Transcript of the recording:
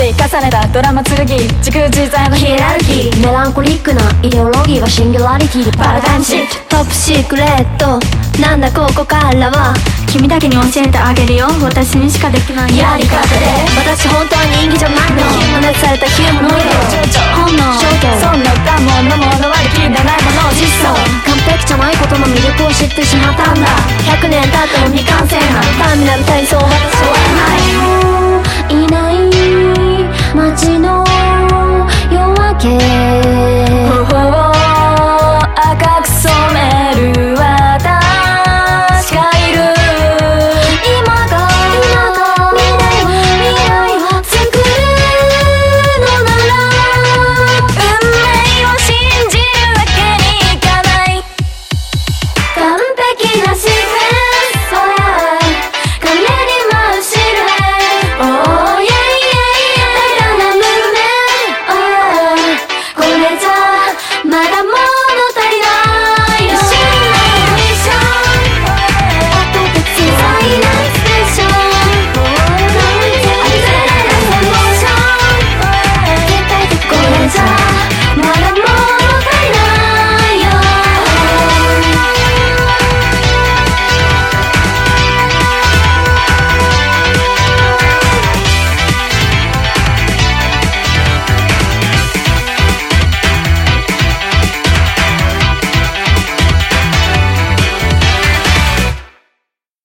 積重ねたドラマ剣自空自在のヒエラルキー。メランコリックなイデオロギーはシンギュラリティ。パラダイムシフトトップシークレット。なんだここからは君だけに教えてあげるよ。私にしかできないやり方で私本当は人気じゃないの。ヒューマネされたヒューマノイド本能証券そんな我慢のもの割り切らないものを実相完璧じゃないことの魅力を知ってしまったんだ。100年経っても未完成な。単なる体操は私はない。街の